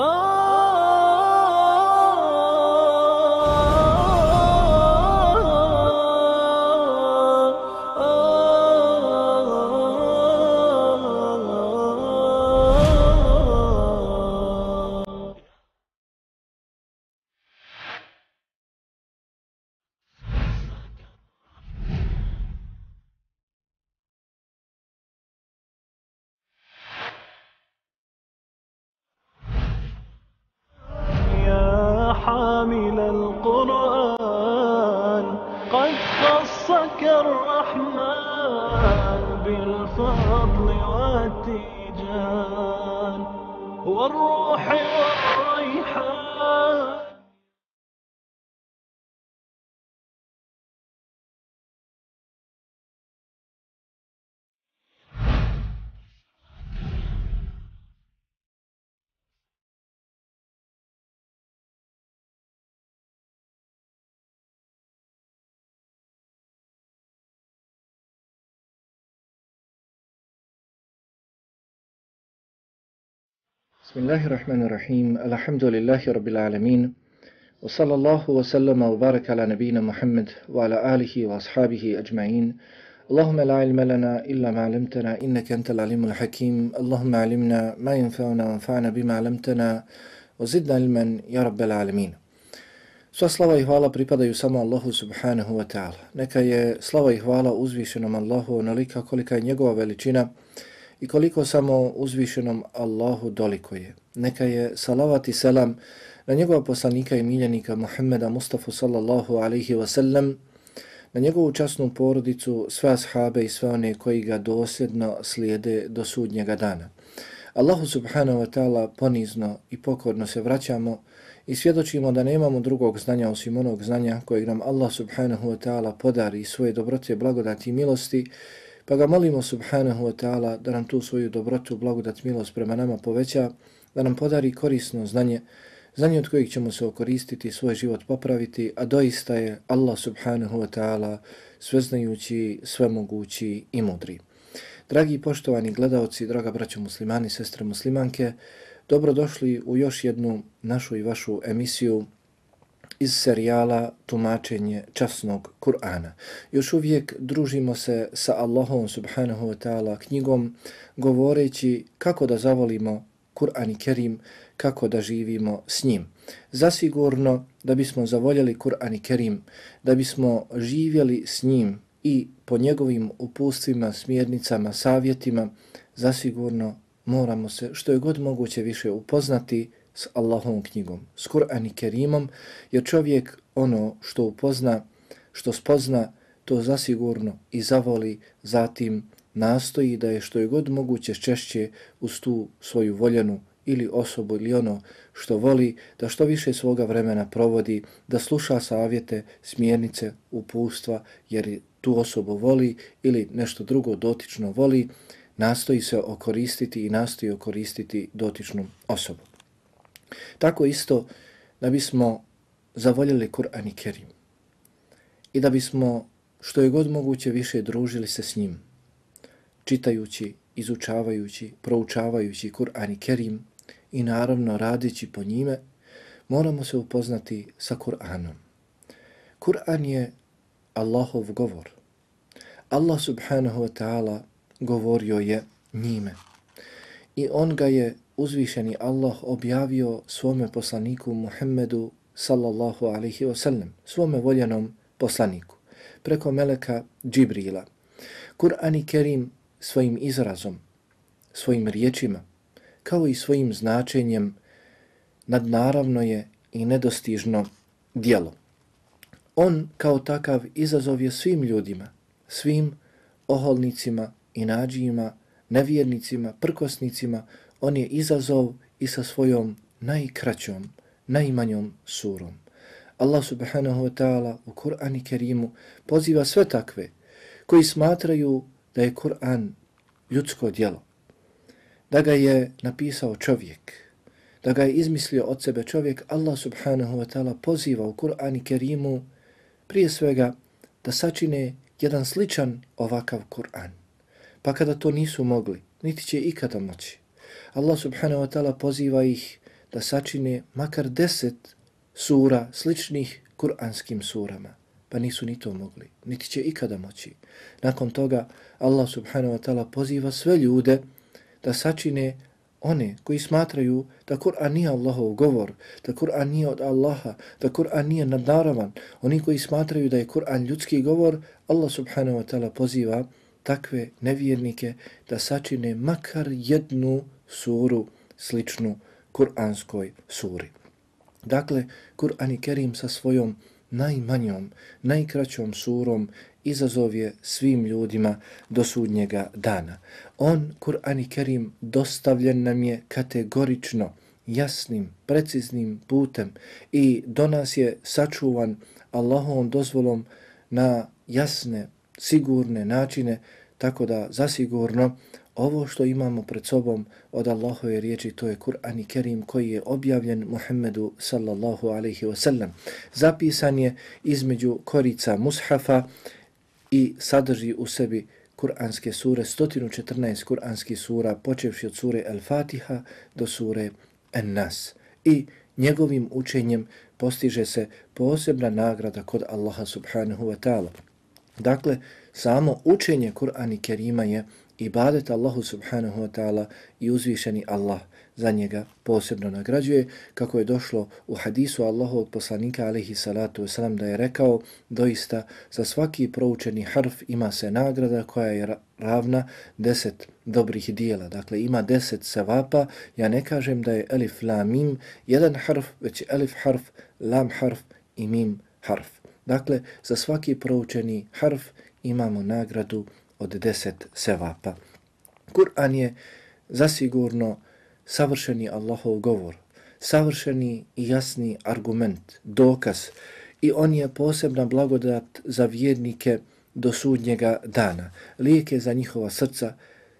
Oh! Bismillahirrahmanirrahim. Alhamdulillahi rabbil alamin. Wa sallallahu wa sallama wa baraka ala nabina Muhammad wa ala alihi wa ashabihi ajma'in. Allahumma la ilma lana illa ma 'allamtana innaka antal alimul hakim. Allahumma 'allimna ma yanfa'una wanfa'na bima 'allamtana wa zidna ilman ya rabbal alamin. Sva slava i hvala pripadaju samo Allahu subhanahu wa ta'ala. Neka je slava i hvala uzvišenom Allahu onolika kolika je njegova veličina i koliko samo uzvišenom Allahu doliko je. Neka je salavat i selam na njegova poslanika i miljenika Muhammeda Mustafa sallallahu alaihi wa sallam, na njegovu časnu porodicu, sve ashabe i sve one koji ga dosljedno slijede do sudnjega dana. Allahu subhanahu wa ta'ala ponizno i pokorno se vraćamo i svjedočimo da nemamo drugog znanja osim onog znanja kojeg nam Allah subhanahu wa ta'ala podari svoje dobrote, blagodati i milosti, pa ga molimo subhanahu wa ta'ala da nam tu svoju dobrotu, blagodat, milost prema nama poveća, da nam podari korisno znanje, znanje od kojeg ćemo se okoristiti, svoj život popraviti, a doista je Allah subhanahu wa ta'ala sveznajući, svemogući i mudri. Dragi i poštovani gledalci, draga braćo muslimani, sestre muslimanke, dobrodošli u još jednu našu i vašu emisiju iz serijala Tumačenje časnog Kur'ana. Još uvijek družimo se sa Allahom subhanahu wa ta'ala knjigom govoreći kako da zavolimo Kur'an i Kerim, kako da živimo s njim. Zasigurno da bismo zavoljeli Kur'an i Kerim, da bismo živjeli s njim i po njegovim upustvima, smjernicama, savjetima, zasigurno moramo se što je god moguće više upoznati s Allahovom knjigom, s Kur'an i Kerimom, jer čovjek ono što upozna, što spozna, to zasigurno i zavoli, zatim nastoji da je što je god moguće češće uz tu svoju voljenu ili osobu ili ono što voli, da što više svoga vremena provodi, da sluša savjete, smjernice, upustva, jer tu osobu voli ili nešto drugo dotično voli, nastoji se okoristiti i nastoji okoristiti dotičnu osobu. Tako isto da bismo zavoljeli Kur'an i Kerim i da bismo što je god moguće više družili se s njim, čitajući, izučavajući, proučavajući Kur'an i Kerim i naravno radeći po njime, moramo se upoznati sa Kur'anom. Kur'an je Allahov govor. Allah subhanahu wa ta'ala govorio je njime. I on ga je uzvišeni Allah objavio svome poslaniku Muhammedu sallallahu alaihi wasallam, svome voljenom poslaniku, preko meleka Džibrila. Kur'an i Kerim svojim izrazom, svojim riječima, kao i svojim značenjem, nadnaravno je i nedostižno dijelo. On kao takav izazov je svim ljudima, svim oholnicima i nađijima, nevjernicima, prkosnicima, on je izazov i sa svojom najkraćom, najmanjom surom. Allah subhanahu wa ta'ala u Kur'an i Kerimu poziva sve takve koji smatraju da je Kur'an ljudsko djelo, da ga je napisao čovjek, da ga je izmislio od sebe čovjek, Allah subhanahu wa ta'ala poziva u Kur'an i Kerimu prije svega da sačine jedan sličan ovakav Kur'an. Pa kada to nisu mogli, niti će ikada moći, Allah subhanahu wa ta'ala poziva ih da sačine makar deset sura sličnih kuranskim surama. Pa nisu ni to mogli, niti će ikada moći. Nakon toga Allah subhanahu wa ta'ala poziva sve ljude da sačine one koji smatraju da Kur'an nije Allahov govor, da Kur'an nije od Allaha, da Kur'an nije nadnaravan, oni koji smatraju da je Kur'an ljudski govor, Allah subhanahu wa ta'ala poziva takve nevjernike da sačine makar jednu suru sličnu Kur'anskoj suri. Dakle, Kur'an i Kerim sa svojom najmanjom, najkraćom surom izazov je svim ljudima do sudnjega dana. On, Kur'an i Kerim, dostavljen nam je kategorično, jasnim, preciznim putem i do nas je sačuvan Allahovom dozvolom na jasne, sigurne načine, tako da zasigurno ovo što imamo pred sobom od Allahove riječi, to je Kur'an i Kerim koji je objavljen Muhammedu sallallahu alaihi wasallam. Zapisan je između korica mushafa i sadrži u sebi Kur'anske sure, 114 Kur'anskih sura, počevši od sure Al-Fatiha do sure An-Nas. I njegovim učenjem postiže se posebna nagrada kod Allaha subhanahu wa ta'ala. Dakle, samo učenje Kur'ana i Kerima je ibadet Allahu subhanahu wa ta'ala i uzvišeni Allah za njega posebno nagrađuje, kako je došlo u hadisu Allahu od poslanika alaihi salatu wasalam da je rekao doista za svaki proučeni harf ima se nagrada koja je ravna deset dobrih dijela. Dakle, ima deset sevapa. Ja ne kažem da je elif la mim jedan harf, već elif harf, lam harf i mim harf. Dakle, za svaki proučeni harf imamo nagradu od deset sevapa. Kur'an je zasigurno savršeni Allahov govor, savršeni i jasni argument, dokaz i on je posebna blagodat za vjernike do sudnjega dana. Lijek je za njihova srca,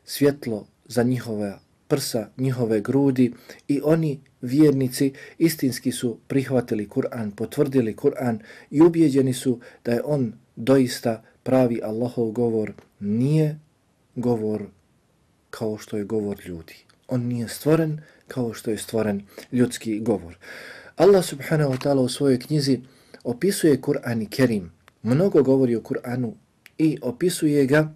svjetlo za njihova prsa, njihove grudi i oni vjernici istinski su prihvatili Kur'an, potvrdili Kur'an i ubjeđeni su da je on doista pravi Allahov govor, nije govor kao što je govor ljudi. On nije stvoren kao što je stvoren ljudski govor. Allah subhanahu wa ta'ala u svojoj knjizi opisuje Kur'an i Kerim. Mnogo govori o Kur'anu i opisuje ga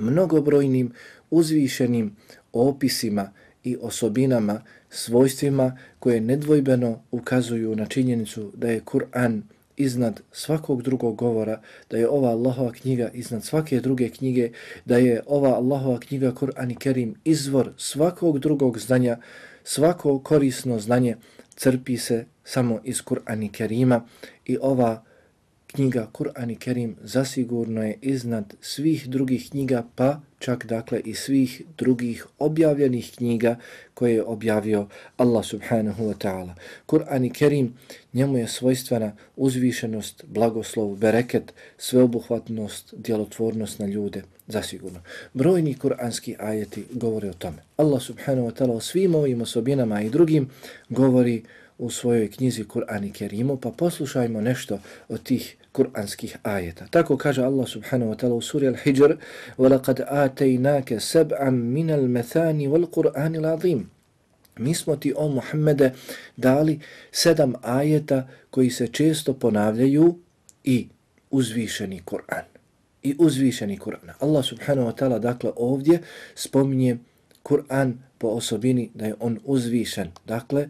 mnogobrojnim uzvišenim opisima i osobinama, svojstvima koje nedvojbeno ukazuju na činjenicu da je Kur'an iznad svakog drugog govora, da je ova Allahova knjiga iznad svake druge knjige, da je ova Allahova knjiga Kur'an i Kerim izvor svakog drugog znanja, svako korisno znanje crpi se samo iz Kur'an i Kerima i ova knjiga Kur'an i Kerim zasigurno je iznad svih drugih knjiga, pa čak dakle i svih drugih objavljenih knjiga koje je objavio Allah subhanahu wa ta'ala. Kur'an i Kerim, njemu je svojstvena uzvišenost, blagoslov, bereket, sveobuhvatnost, djelotvornost na ljude, zasigurno. Brojni kur'anski ajeti govore o tome. Allah subhanahu wa ta'ala o svim ovim osobinama i drugim govori u svojoj knjizi Kur'an i Kerimu, pa poslušajmo nešto od tih kur'anskih ajeta. Tako kaže Allah subhanahu wa ta'ala u suri Al-Hijr وَلَقَدْ آتَيْنَاكَ سَبْعًا مِنَ الْمَثَانِ وَالْقُرْآنِ الْعَظِيمِ Mi smo ti, o Muhammede, dali sedam ajeta koji se često ponavljaju i uzvišeni Kur'an. I uzvišeni Kur'an. Allah subhanahu wa ta'ala dakle ovdje spominje Kur'an po osobini da je on uzvišen. Dakle,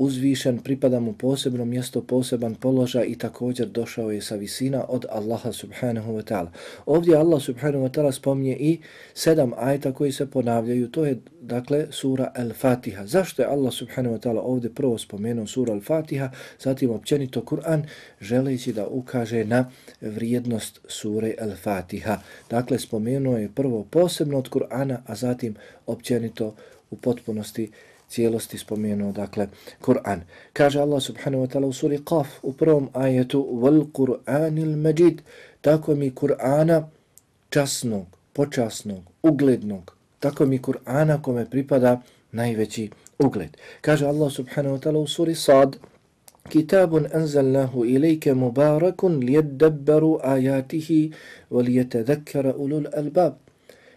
uzvišen, pripada mu posebno mjesto, poseban položaj i također došao je sa visina od Allaha subhanahu wa ta'ala. Ovdje Allah subhanahu wa ta'ala spominje i sedam ajta koji se ponavljaju, to je dakle sura Al-Fatiha. Zašto je Allah subhanahu wa ta'ala ovdje prvo spomenuo sura Al-Fatiha, zatim općenito Kur'an, želeći da ukaže na vrijednost sure Al-Fatiha. Dakle, spomenuo je prvo posebno od Kur'ana, a zatim općenito u potpunosti cijelosti spomenuo, dakle, Kur'an. Kaže Allah subhanahu wa ta'ala u suri Qaf u prvom ajetu Wal Kur'anil Majid, tako mi Kur'ana časnog, počasnog, uglednog, tako mi Kur'ana kome pripada najveći ugled. Kaže Allah subhanahu wa ta'ala u suri Sad, Kitabun anzalnahu ilayka mubarakun lijedabbaru ajatihi valijete ulul albab.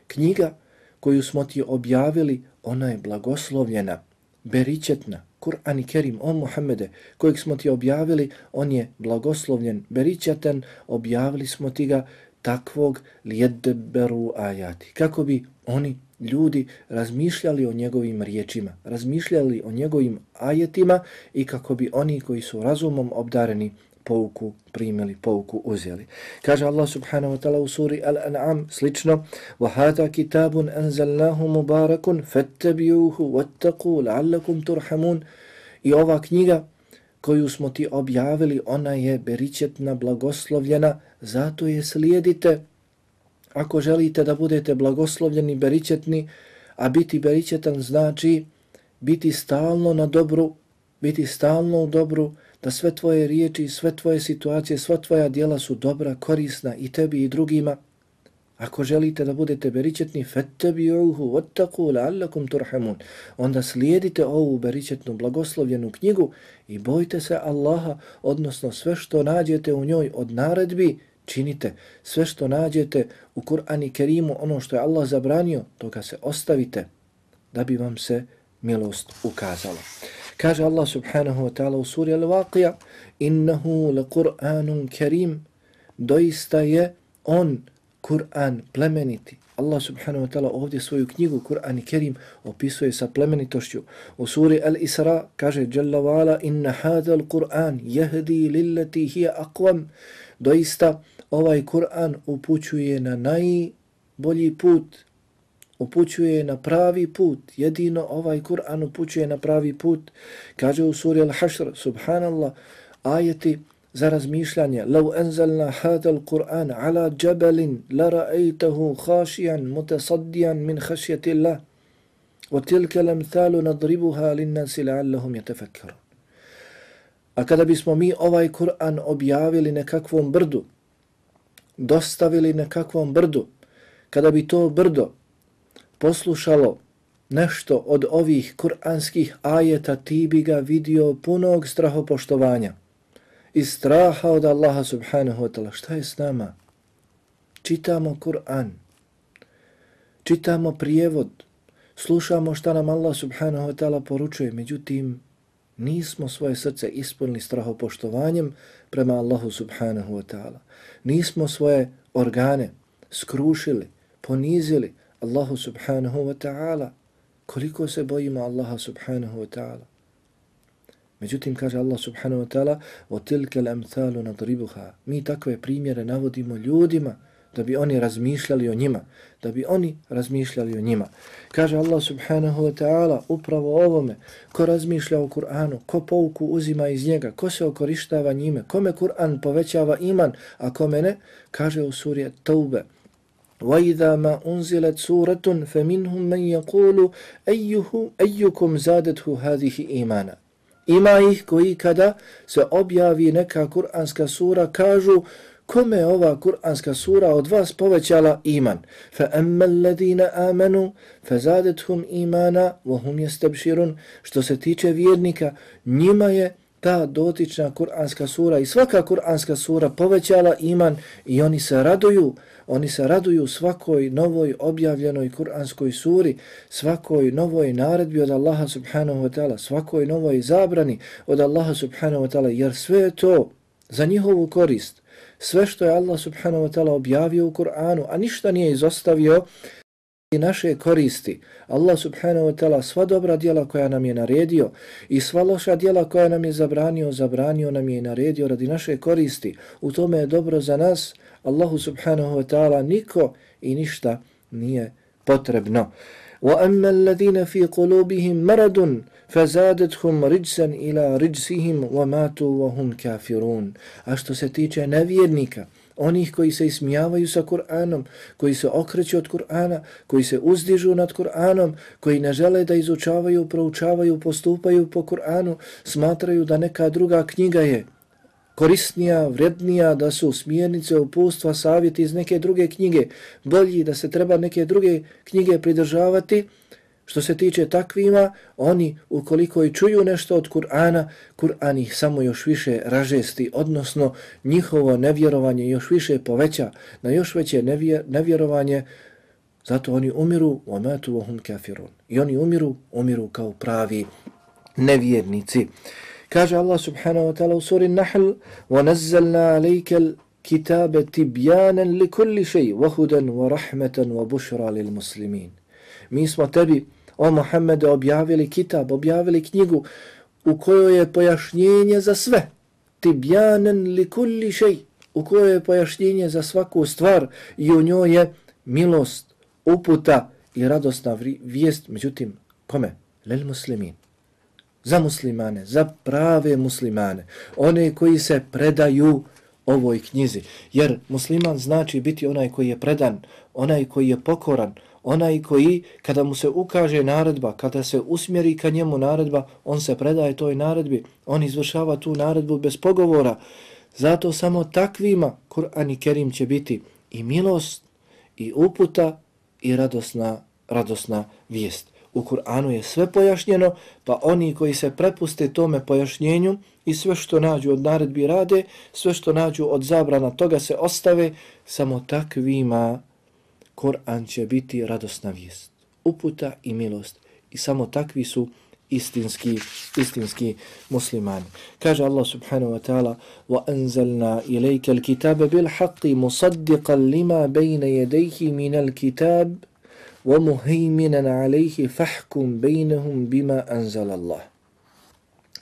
Knjiga koju smo ti objavili ona je blagoslovljena beričetna. Kur'an i Kerim, on Muhammede, kojeg smo ti objavili, on je blagoslovljen, beričetan, objavili smo ti ga takvog lijedberu ajati. Kako bi oni ljudi razmišljali o njegovim riječima, razmišljali o njegovim ajetima i kako bi oni koji su razumom obdareni pouku primili, pouku uzeli. Kaže Allah subhanahu wa ta'ala u suri Al-An'am slično وَهَذَا كِتَابٌ أَنزَلْنَاهُ مُبَارَكٌ فَاتَّبِيُوهُ وَاتَّقُوا لَعَلَّكُمْ تُرْحَمُونَ I ova knjiga koju smo ti objavili, ona je beričetna, blagoslovljena, zato je slijedite. Ako želite da budete blagoslovljeni, beričetni, a biti beričetan znači biti stalno na dobru, biti stalno u dobru, da sve tvoje riječi, sve tvoje situacije, sva tvoja dijela su dobra, korisna i tebi i drugima. Ako želite da budete beričetni, fattabi'uhu wattaqu la'allakum turhamun. Onda slijedite ovu beričetnu blagoslovljenu knjigu i bojte se Allaha, odnosno sve što nađete u njoj od naredbi, činite. Sve što nađete u Kur'anu Kerimu, ono što je Allah zabranio, toga se ostavite da bi vam se milost ukazala. Kaže Allah subhanahu wa ta'ala u suri Al-Waqija Innahu le Kur'anun kerim Doista je on Kur'an plemeniti. Allah subhanahu wa ta'ala ovdje svoju knjigu Kur'an i Kerim opisuje sa plemenitošću. U suri Al-Isra kaže Jalla wa'ala Inna hadha al-Kur'an jehdi lillati hiya aqwam Doista ovaj Kur'an upućuje na najbolji put upućuje na pravi put. Jedino ovaj Kur'an upućuje na pravi put. Kaže u suri Al-Hashr, subhanallah, ajeti za razmišljanje. Lau anzalna hada al-Qur'an ala jabalin la ra'aytahu khashiyan mutasaddiyan min khashyati Allah. Wa tilka lamthalu nadribuha lin-nasi la'allahum yatafakkarun. A kada bismo mi ovaj Kur'an objavili nekakvom brdu, dostavili nekakvom brdu, kada bi to brdo poslušalo nešto od ovih kuranskih ajeta, ti bi ga vidio punog strahopoštovanja i straha od Allaha subhanahu wa ta'ala. Šta je s nama? Čitamo Kur'an, čitamo prijevod, slušamo šta nam Allah subhanahu wa ta'ala poručuje, međutim, nismo svoje srce ispunili strahopoštovanjem prema Allahu subhanahu wa ta'ala. Nismo svoje organe skrušili, ponizili, Allahu subhanahu wa ta'ala. Koliko se bojimo Allaha subhanahu wa ta'ala. Međutim, kaže Allah subhanahu wa ta'ala, وَتِلْكَ الْأَمْثَالُ l'amthalu nadribuha. Mi takve primjere navodimo ljudima da bi oni razmišljali o njima, da bi oni razmišljali o njima. Kaže Allah subhanahu wa ta'ala upravo ovome, ko razmišlja o Kur'anu, ko pouku uzima iz njega, ko se okorištava njime, kome Kur'an povećava iman, a kome ne, kaže u surje Taube, وَإِذَا مَا أُنْزِلَتْ سُورَةٌ فَمِنْهُمْ مَنْ يَقُولُ أَيُّهُ أَيُّكُمْ زَادَتْهُ هَذِهِ إِيمَانًا Ima ih koji kada se objavi neka kuranska sura kažu kome ova kuranska sura od vas povećala iman. فَأَمَّا الَّذِينَ آمَنُوا فَزَادَتْهُمْ إِيمَانًا وَهُمْ يَسْتَبْشِرُونَ Što se tiče vjernika, njima je ta dotična kuranska sura i svaka kuranska sura povećala iman i oni se raduju Oni se raduju svakoj novoj objavljenoj kuranskoj suri, svakoj novoj naredbi od Allaha subhanahu wa ta'ala, svakoj novoj zabrani od Allaha subhanahu wa ta'ala, jer sve je to za njihovu korist. Sve što je Allah subhanahu wa ta'ala objavio u Kur'anu, a ništa nije izostavio, i naše koristi. Allah subhanahu wa ta'ala sva dobra djela koja nam je naredio i sva loša djela koja nam je zabranio, zabranio nam je i naredio radi naše koristi. U tome je dobro za nas, Allahu subhanahu wa ta'ala niko i ništa nije potrebno. وَأَمَّا الَّذِينَ فِي قُلُوبِهِمْ مَرَدٌ فَزَادَتْهُمْ رِجْسًا إِلَى رِجْسِهِمْ وَمَاتُوا وَهُمْ كَافِرُونَ A što se tiče nevjernika, onih koji se ismijavaju sa Kur'anom, koji se okreću od Kur'ana, koji se uzdižu nad Kur'anom, koji ne žele da izučavaju, proučavaju, postupaju po Kur'anu, smatraju da neka druga knjiga je korisnija, vrednija, da su smjernice, upustva, savjeti iz neke druge knjige, bolji da se treba neke druge knjige pridržavati, što se tiče takvima, oni ukoliko i čuju nešto od Kur'ana, Kur'an ih samo još više ražesti, odnosno njihovo nevjerovanje još više poveća na još veće nevjer, nevjerovanje, zato oni umiru u ametu vohum kafirun. I oni umiru, umiru kao pravi nevjernici. Kaže Allah subhanahu wa ta'ala u suri Nahl وَنَزَّلْنَا عَلَيْكَ الْكِتَابَ تِبْيَانًا لِكُلِّ شَيْءٍ وَهُدًا وَرَحْمَةً وَبُشْرًا لِلْمُسْلِمِينَ Mi smo tebi, o Muhammede, objavili kitab, objavili knjigu u kojoj je pojašnjenje za sve. Tibjanen li kulli šej, u kojoj je pojašnjenje za svaku stvar i u njoj je milost, uputa i radosna vijest, međutim, kome? Lel muslimin. Za muslimane, za prave muslimane, one koji se predaju ovoj knjizi. Jer musliman znači biti onaj koji je predan, onaj koji je pokoran, onaj koji kada mu se ukaže naredba, kada se usmjeri ka njemu naredba, on se predaje toj naredbi, on izvršava tu naredbu bez pogovora. Zato samo takvima Kur'an i Kerim će biti i milost, i uputa, i radosna, radosna vijest. U Kur'anu je sve pojašnjeno, pa oni koji se prepuste tome pojašnjenju i sve što nađu od naredbi rade, sve što nađu od zabrana toga se ostave, samo takvima Kur'an će biti radosna vijest, uputa i milost. I samo takvi su istinski, istinski muslimani. Kaže Allah subhanahu wa ta'ala وَأَنزَلْنَا إِلَيْكَ الْكِتَابَ بِالْحَقِّ مُصَدِّقًا لِمَا بَيْنَ يَدَيْهِ مِنَ الْكِتَابِ وَمُهَيْمِنًا عَلَيْهِ فَحْكُمْ بَيْنَهُمْ بِمَا أَنزَلَ اللَّهِ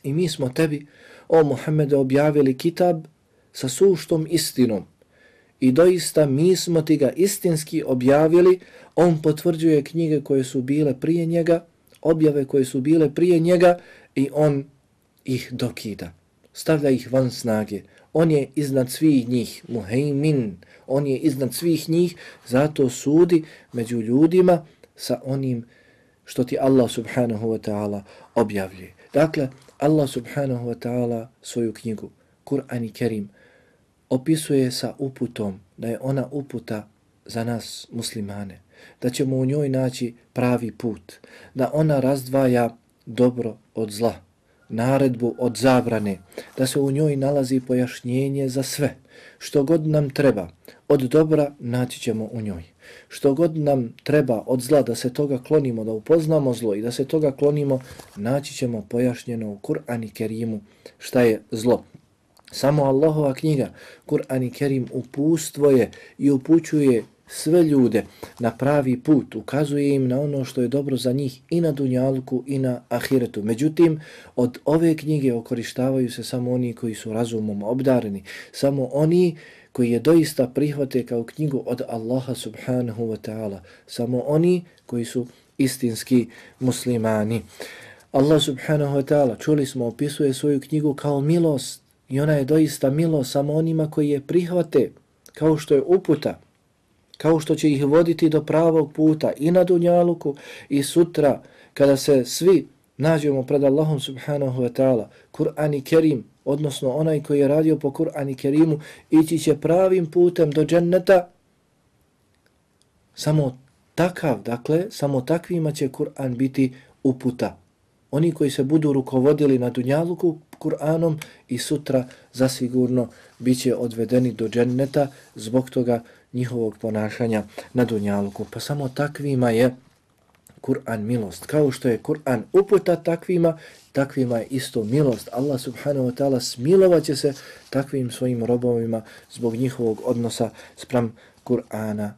I mi smo tebi, o Muhammede, objavili kitab sa suštom istinom, I doista mi smo ti ga istinski objavili, on potvrđuje knjige koje su bile prije njega, objave koje su bile prije njega i on ih dokida. Stavlja ih van snage. On je iznad svih njih, muhejmin, on je iznad svih njih, zato sudi među ljudima sa onim što ti Allah subhanahu wa ta'ala objavljuje. Dakle, Allah subhanahu wa ta'ala svoju knjigu, Kur'an i Kerim, opisuje sa uputom da je ona uputa za nas muslimane, da ćemo u njoj naći pravi put, da ona razdvaja dobro od zla, naredbu od zabrane, da se u njoj nalazi pojašnjenje za sve. Što god nam treba od dobra naći ćemo u njoj. Što god nam treba od zla da se toga klonimo, da upoznamo zlo i da se toga klonimo, naći ćemo pojašnjeno u Kur'an i Kerimu šta je zlo. Samo Allahova knjiga, Kur'an i Kerim, upustvo je i upućuje sve ljude na pravi put, ukazuje im na ono što je dobro za njih i na dunjalku i na ahiretu. Međutim, od ove knjige okorištavaju se samo oni koji su razumom obdareni, samo oni koji je doista prihvate kao knjigu od Allaha subhanahu wa ta'ala, samo oni koji su istinski muslimani. Allah subhanahu wa ta'ala, čuli smo, opisuje svoju knjigu kao milost, I ona je doista milo samo onima koji je prihvate, kao što je uputa, kao što će ih voditi do pravog puta i na Dunjaluku i sutra, kada se svi nađemo pred Allahom subhanahu wa ta'ala, Kur'an i Kerim, odnosno onaj koji je radio po Kur'an i Kerimu, ići će pravim putem do dženneta, samo takav, dakle, samo takvima će Kur'an biti uputa. Oni koji se budu rukovodili na Dunjaluku, Kur'anom i sutra zasigurno bit će odvedeni do dženneta zbog toga njihovog ponašanja na Dunjaluku. Pa samo takvima je Kur'an milost. Kao što je Kur'an uputa takvima, takvima je isto milost. Allah subhanahu wa ta'ala smilovat će se takvim svojim robovima zbog njihovog odnosa sprem Kur'ana,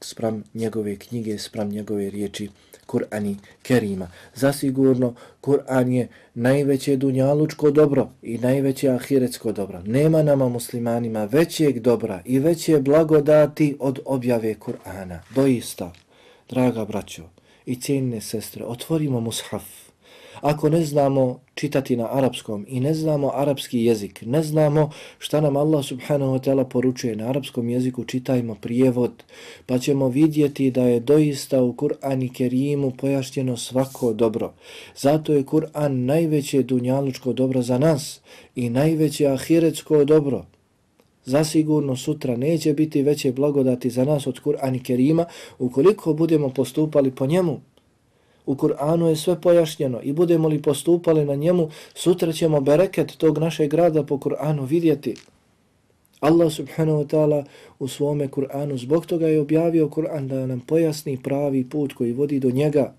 sprem njegove knjige, sprem njegove riječi Kur'ani Kerima. Zasigurno, Kur'an je najveće dunjalučko dobro i najveće ahiretsko dobro. Nema nama muslimanima većeg dobra i veće blagodati od objave Kur'ana. Doista, draga braćo i cijenine sestre, otvorimo mushaf Ako ne znamo čitati na arapskom i ne znamo arapski jezik, ne znamo šta nam Allah subhanahu wa ta'ala poručuje na arapskom jeziku, čitajmo prijevod, pa ćemo vidjeti da je doista u Kur'an i Kerimu pojašnjeno svako dobro. Zato je Kur'an najveće dunjalučko dobro za nas i najveće ahiretsko dobro. Zasigurno sutra neće biti veće blagodati za nas od Kur'an i Kerima ukoliko budemo postupali po njemu. U Kur'anu je sve pojašnjeno i budemo li postupali na njemu, sutra ćemo bereket tog našeg grada po Kur'anu vidjeti. Allah subhanahu wa ta'ala u svome Kur'anu zbog toga je objavio Kur'an da nam pojasni pravi put koji vodi do njega,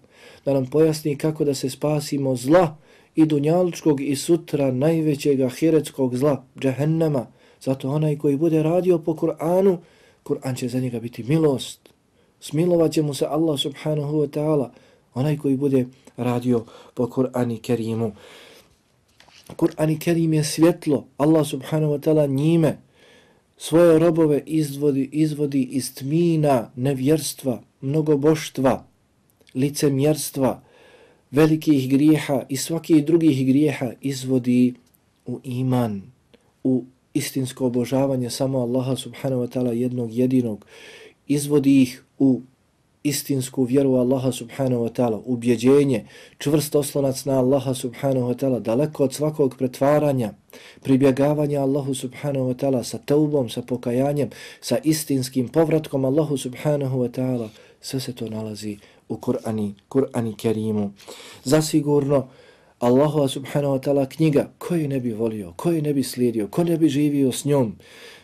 da nam pojasni kako da se spasimo zla i dunjalučkog i sutra najvećeg ahiretskog zla, džahennama. Zato onaj koji bude radio po Kur'anu, Kur'an će za njega biti milost. Smilovat će mu se Allah subhanahu wa ta'ala, onaj koji bude radio po Kur'ani Kerimu. Kur'an Kerim je svjetlo, Allah subhanahu wa ta'ala njime svoje robove izvodi, izvodi iz tmina nevjerstva, mnogoboštva, licemjerstva, velikih grijeha i svakih drugih grijeha izvodi u iman, u istinsko obožavanje samo Allaha subhanahu wa ta'ala jednog jedinog, izvodi ih u istinsku vjeru Allaha subhanahu wa ta'ala, ubjeđenje, čvrst oslonac na Allaha subhanahu wa ta'ala, daleko od svakog pretvaranja, pribjegavanja Allahu subhanahu wa ta'ala sa teubom, sa pokajanjem, sa istinskim povratkom Allahu subhanahu wa ta'ala, sve se to nalazi u Kur'ani, Kur'ani Kerimu. Zasigurno, Allahu subhanahu wa ta'ala knjiga koju ne bi volio, koju ne bi slijedio, ko ne bi živio s njom.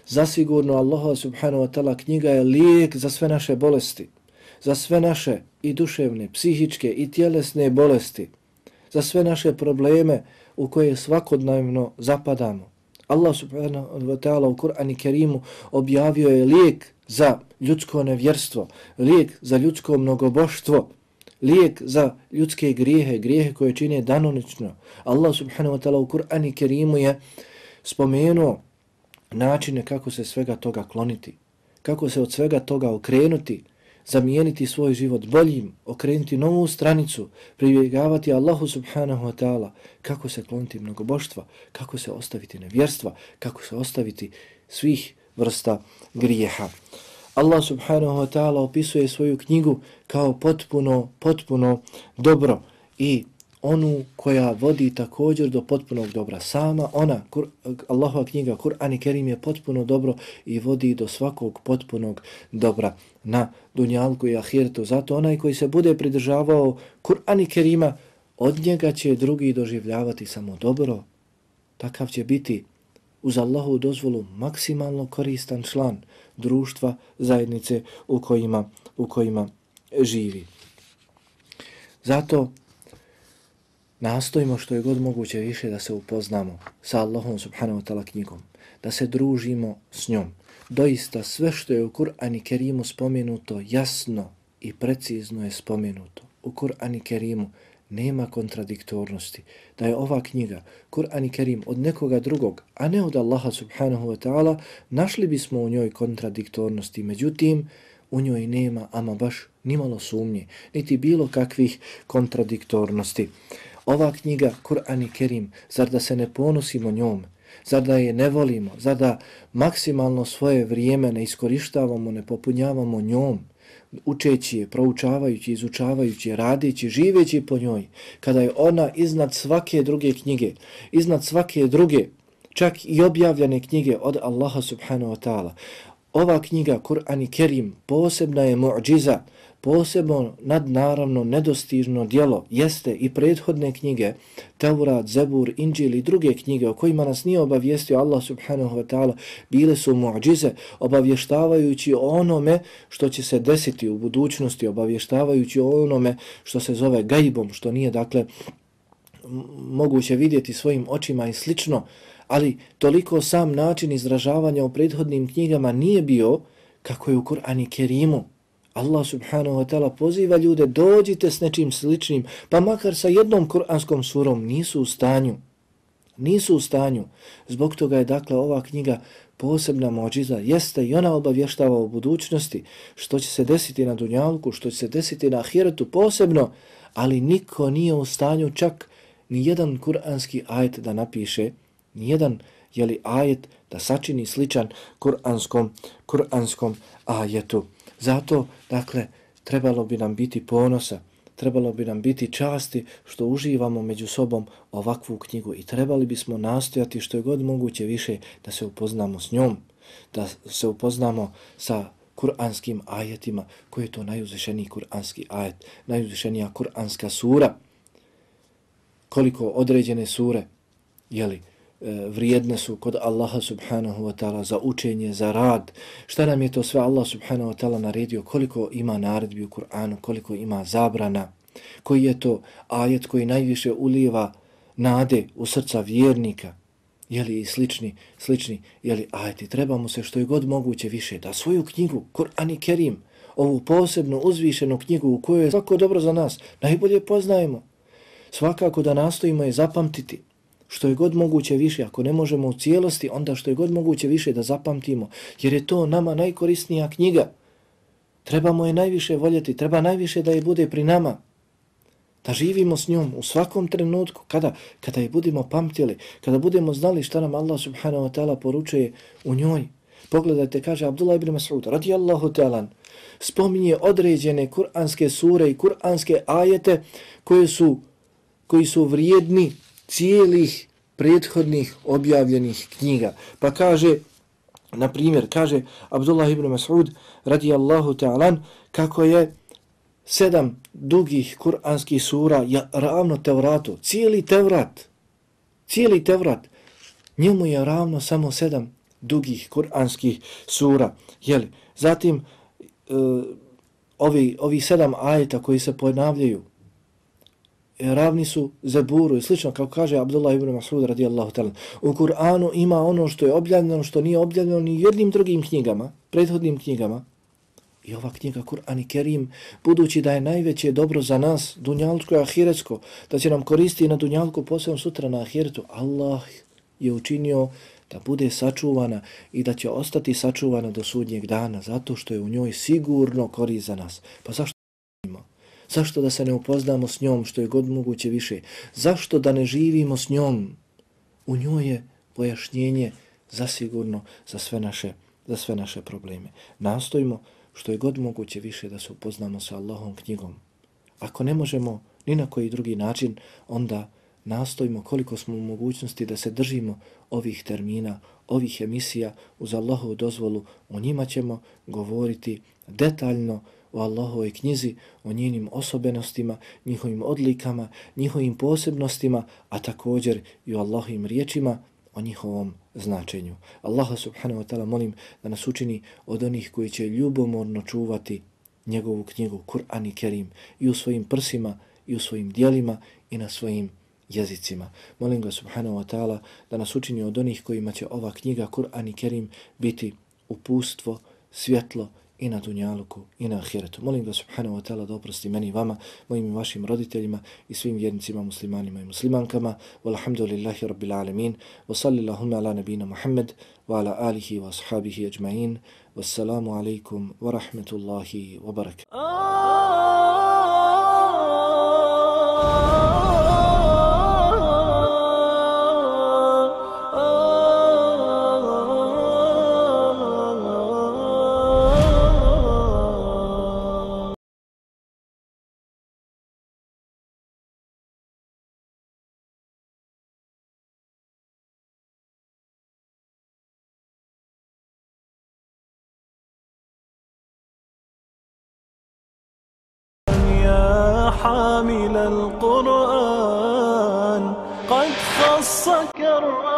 Zasigurno Allahu subhanahu wa ta'ala knjiga je lijek za sve naše bolesti za sve naše i duševne, psihičke i tjelesne bolesti, za sve naše probleme u koje svakodnevno zapadamo. Allah subhanahu wa ta'ala u Kur'ani Kerimu objavio je lijek za ljudsko nevjerstvo, lijek za ljudsko mnogoboštvo, lijek za ljudske grijehe, grijehe koje čine danonično. Allah subhanahu wa ta'ala u Kur'ani Kerimu je spomenuo načine kako se svega toga kloniti, kako se od svega toga okrenuti, zamijeniti svoj život boljim, okrenuti novu stranicu, pribjegavati Allahu subhanahu wa ta'ala, kako se kloniti mnogoboštva, kako se ostaviti nevjerstva, kako se ostaviti svih vrsta grijeha. Allah subhanahu wa ta'ala opisuje svoju knjigu kao potpuno, potpuno dobro i onu koja vodi također do potpunog dobra. Sama ona, kur, Allahova knjiga, Kur'an i Kerim je potpuno dobro i vodi do svakog potpunog dobra na dunjalku i ahirtu. Zato onaj koji se bude pridržavao Kur'an i Kerima, od njega će drugi doživljavati samo dobro. Takav će biti uz Allahu dozvolu maksimalno koristan član društva, zajednice u kojima, u kojima živi. Zato nastojimo što je god moguće više da se upoznamo sa Allahom subhanahu wa ta'ala knjigom, da se družimo s njom. Doista sve što je u Kur'ani Kerimu spomenuto jasno i precizno je spomenuto. U Kur'ani Kerimu nema kontradiktornosti. Da je ova knjiga, Kur'an i Kerim, od nekoga drugog, a ne od Allaha subhanahu wa ta'ala, našli bismo u njoj kontradiktornosti. Međutim, u njoj nema ama baš nimalo sumnje, niti bilo kakvih kontradiktornosti. Ova knjiga, Kur'an i Kerim, zar da se ne ponosimo njom, zar da je ne volimo, zar da maksimalno svoje vrijeme ne iskorištavamo, ne popunjavamo njom, učeći je, proučavajući, izučavajući, radići, živeći po njoj, kada je ona iznad svake druge knjige, iznad svake druge, čak i objavljene knjige od Allaha subhanahu wa ta'ala. Ova knjiga, Kur'an i Kerim, posebna je mu'điza, Posebno nadnaravno nedostižno dijelo jeste i prethodne knjige, Teurat, Zebur, Inđil i druge knjige o kojima nas nije obavijestio Allah subhanahu wa ta'ala, bile su muđize obavještavajući o onome što će se desiti u budućnosti, obavještavajući o onome što se zove gajbom, što nije dakle moguće vidjeti svojim očima i slično, ali toliko sam način izražavanja u prethodnim knjigama nije bio kako je u Kur'ani Kerimu, Allah subhanahu wa ta'ala poziva ljude, dođite s nečim sličnim, pa makar sa jednom kuranskom surom nisu u stanju. Nisu u stanju. Zbog toga je dakle ova knjiga posebna mođiza. Jeste i ona obavještava o budućnosti što će se desiti na Dunjalku, što će se desiti na Ahiretu posebno, ali niko nije u stanju čak ni jedan kuranski ajet da napiše, ni jedan jeli, ajet da sačini sličan kuranskom, kuranskom ajetu. Zato, dakle, trebalo bi nam biti ponosa, trebalo bi nam biti časti što uživamo među sobom ovakvu knjigu i trebali bismo nastojati što je god moguće više da se upoznamo s njom, da se upoznamo sa kuranskim ajetima, koji je to najuzvišeniji kuranski ajet, najuzvišenija kuranska sura, koliko određene sure, jeli, vrijedne su kod Allaha subhanahu wa ta'ala za učenje, za rad. Šta nam je to sve Allah subhanahu wa ta'ala naredio? Koliko ima naredbi u Kur'anu, koliko ima zabrana? Koji je to ajet koji najviše uliva nade u srca vjernika, jeli i slični, slični, jeli ajeti, Trebamo se što je god moguće više, da svoju knjigu, Kur'an i Kerim, ovu posebnu uzvišenu knjigu u kojoj je svako dobro za nas, najbolje poznajemo. Svakako da nastojimo je zapamtiti, što je god moguće više, ako ne možemo u cijelosti, onda što je god moguće više da zapamtimo, jer je to nama najkorisnija knjiga. Trebamo je najviše voljeti, treba najviše da je bude pri nama, da živimo s njom u svakom trenutku, kada, kada je budemo pamtili, kada budemo znali šta nam Allah subhanahu wa ta'ala poručuje u njoj. Pogledajte, kaže Abdullah ibn Mas'ud, radijallahu ta'alan, spominje određene kuranske sure i kuranske ajete koje su, koji su vrijedni cijelih prethodnih objavljenih knjiga. Pa kaže, na primjer, kaže Abdullah ibn Mas'ud, radijallahu ta'ala, kako je sedam dugih kuranskih sura je ravno Tevratu. Cijeli Tevrat, cijeli Tevrat, njemu je ravno samo sedam dugih kuranskih sura. Jeli? Zatim, e, ovi, ovi sedam ajeta koji se ponavljaju, E, ravni su Zeburu i slično, kao kaže Abdullah ibn Masud radijallahu ta'ala. U Kur'anu ima ono što je objavljeno, što nije objavljeno ni jednim drugim knjigama, prethodnim knjigama, I ova knjiga Kur'an i Kerim, budući da je najveće dobro za nas, dunjalsko i ahiretsko, da će nam koristiti na dunjalku posebno sutra na ahiretu, Allah je učinio da bude sačuvana i da će ostati sačuvana do sudnjeg dana, zato što je u njoj sigurno korist za nas. Pa zašto? Zašto da se ne upoznamo s njom što je god moguće više? Zašto da ne živimo s njom? U njoj je pojašnjenje zasigurno za sve naše, za sve naše probleme. Nastojimo što je god moguće više da se upoznamo sa Allahom knjigom. Ako ne možemo ni na koji drugi način, onda nastojimo koliko smo u mogućnosti da se držimo ovih termina, ovih emisija uz Allahovu dozvolu. O njima ćemo govoriti detaljno o Allahovoj knjizi, o njenim osobenostima, njihovim odlikama, njihovim posebnostima, a također i o Allahovim riječima, o njihovom značenju. Allaha subhanahu wa ta'ala molim da nas učini od onih koji će ljubomorno čuvati njegovu knjigu Kur'an i Kerim i u svojim prsima i u svojim dijelima i na svojim jezicima. Molim ga subhanahu wa ta'ala da nas učini od onih kojima će ova knjiga Kur'an i Kerim biti upustvo, svjetlo i na dunjaluku i na ahiretu. Molim ga subhanahu wa ta'ala da oprosti meni i vama, mojim i vašim roditeljima i svim vjernicima, muslimanima i muslimankama. Walhamdulillahi rabbil alemin. Wa sallillahumma ala nabina Muhammed wa ala alihi wa ashabihi ajma'in. Wassalamu alaikum wa rahmetullahi wa barakatuh. Oh! القرآن قد خصك الرحمن